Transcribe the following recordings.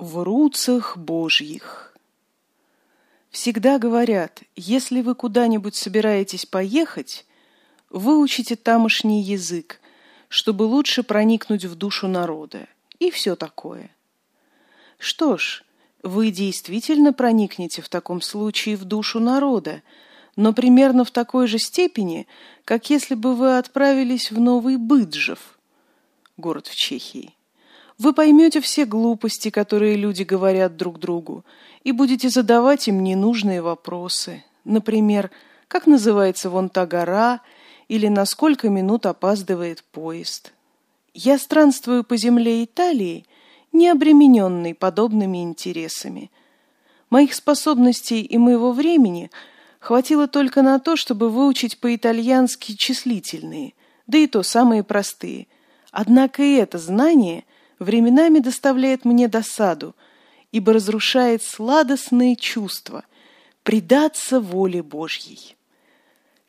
В руцах Божьих. Всегда говорят, если вы куда-нибудь собираетесь поехать, выучите тамошний язык, чтобы лучше проникнуть в душу народа, и все такое. Что ж, вы действительно проникнете в таком случае в душу народа, но примерно в такой же степени, как если бы вы отправились в Новый Быджев, город в Чехии. Вы поймете все глупости, которые люди говорят друг другу, и будете задавать им ненужные вопросы. Например, как называется вон та гора, или на сколько минут опаздывает поезд. Я странствую по земле Италии, не обремененный подобными интересами. Моих способностей и моего времени хватило только на то, чтобы выучить по-итальянски числительные, да и то самые простые. Однако и это знание – временами доставляет мне досаду, ибо разрушает сладостные чувства, предаться воле Божьей.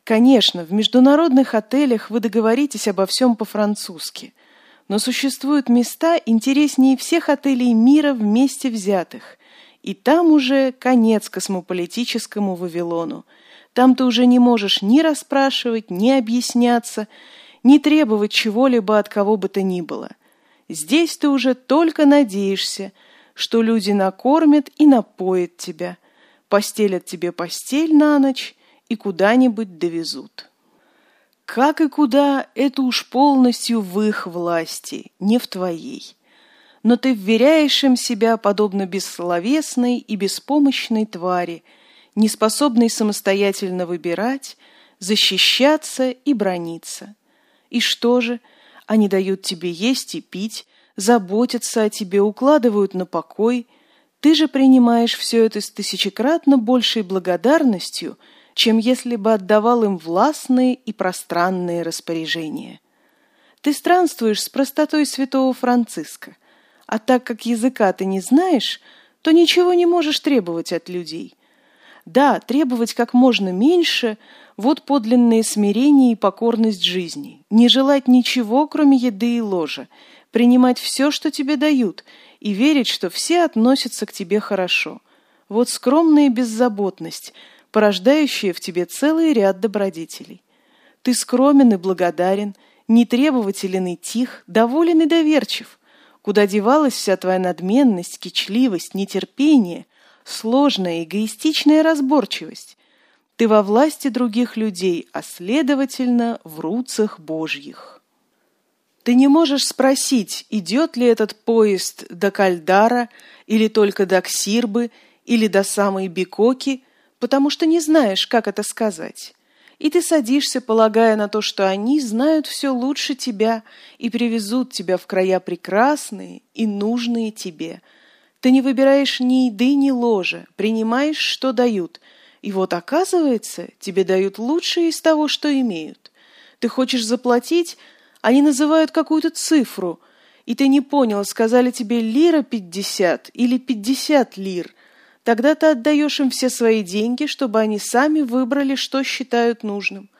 Конечно, в международных отелях вы договоритесь обо всем по-французски, но существуют места интереснее всех отелей мира вместе взятых, и там уже конец космополитическому Вавилону. Там ты уже не можешь ни расспрашивать, ни объясняться, ни требовать чего-либо от кого бы то ни было – Здесь ты уже только надеешься, что люди накормят и напоят тебя, постелят тебе постель на ночь и куда-нибудь довезут. Как и куда, это уж полностью в их власти, не в твоей. Но ты вверяешь им себя подобно бессловесной и беспомощной твари, неспособной самостоятельно выбирать, защищаться и брониться. И что же – они дают тебе есть и пить, заботятся о тебе, укладывают на покой. Ты же принимаешь все это с тысячекратно большей благодарностью, чем если бы отдавал им властные и пространные распоряжения. Ты странствуешь с простотой святого Франциска, а так как языка ты не знаешь, то ничего не можешь требовать от людей. Да, требовать как можно меньше – вот подлинное смирение и покорность жизни. Не желать ничего, кроме еды и ложа. Принимать все, что тебе дают, и верить, что все относятся к тебе хорошо. Вот скромная беззаботность, порождающая в тебе целый ряд добродетелей. Ты скромен и благодарен, нетребователен и тих, доволен и доверчив. Куда девалась вся твоя надменность, кичливость, нетерпение, сложная эгоистичная разборчивость? Ты во власти других людей, а следовательно, в руцах Божьих. Ты не можешь спросить, идет ли этот поезд до Кальдара, или только до Ксирбы, или до самой Бикоки, потому что не знаешь, как это сказать. И ты садишься, полагая на то, что они знают все лучше тебя и привезут тебя в края прекрасные и нужные тебе. Ты не выбираешь ни еды, ни ложа, принимаешь, что дают – и вот, оказывается, тебе дают лучшее из того, что имеют. Ты хочешь заплатить, они называют какую-то цифру, и ты не понял, сказали тебе лира пятьдесят или пятьдесят лир. Тогда ты отдаешь им все свои деньги, чтобы они сами выбрали, что считают нужным.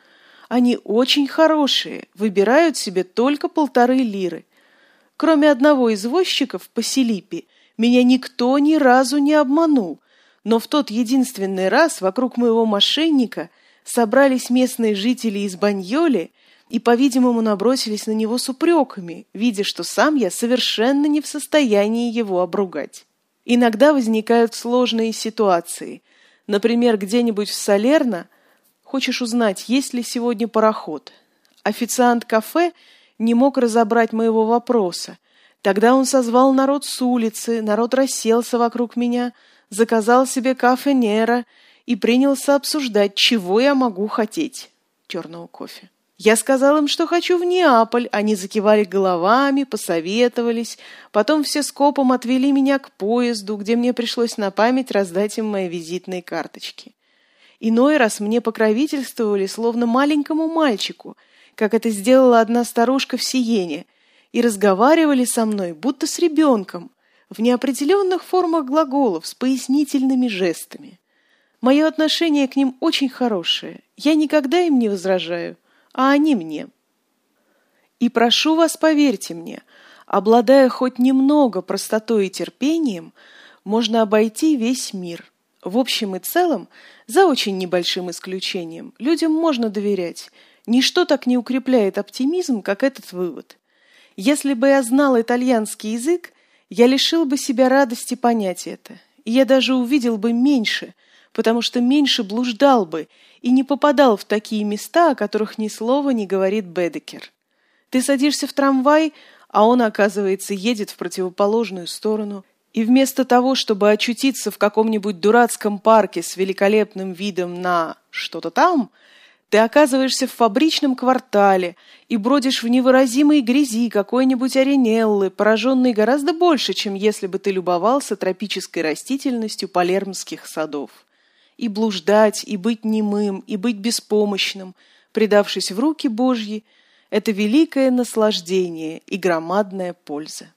Они очень хорошие, выбирают себе только полторы лиры. Кроме одного извозчиков по Селипе, меня никто ни разу не обманул – но в тот единственный раз вокруг моего мошенника собрались местные жители из Баньоли и, по-видимому, набросились на него с упреками, видя, что сам я совершенно не в состоянии его обругать. Иногда возникают сложные ситуации. Например, где-нибудь в Салерно хочешь узнать, есть ли сегодня пароход. Официант кафе не мог разобрать моего вопроса. Тогда он созвал народ с улицы, народ расселся вокруг меня – заказал себе кафе Нера и принялся обсуждать, чего я могу хотеть. Черного кофе. Я сказал им, что хочу в Неаполь. Они закивали головами, посоветовались. Потом все скопом отвели меня к поезду, где мне пришлось на память раздать им мои визитные карточки. Иной раз мне покровительствовали, словно маленькому мальчику, как это сделала одна старушка в Сиене, и разговаривали со мной, будто с ребенком – в неопределенных формах глаголов с пояснительными жестами. Мое отношение к ним очень хорошее. Я никогда им не возражаю, а они мне. И прошу вас, поверьте мне, Обладая хоть немного простотой и терпением, можно обойти весь мир. В общем и целом, за очень небольшим исключением, людям можно доверять. Ничто так не укрепляет оптимизм, как этот вывод. Если бы я знал итальянский язык, я лишил бы себя радости понять это. И я даже увидел бы меньше, потому что меньше блуждал бы и не попадал в такие места, о которых ни слова не говорит Бедекер. Ты садишься в трамвай, а он, оказывается, едет в противоположную сторону, и вместо того, чтобы очутиться в каком-нибудь дурацком парке с великолепным видом на что-то там, ты оказываешься в фабричном квартале и бродишь в невыразимой грязи какой-нибудь аренеллы, пораженной гораздо больше, чем если бы ты любовался тропической растительностью палермских садов. И блуждать, и быть немым, и быть беспомощным, предавшись в руки Божьи – это великое наслаждение и громадная польза.